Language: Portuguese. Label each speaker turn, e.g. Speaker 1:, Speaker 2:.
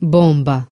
Speaker 1: bomba.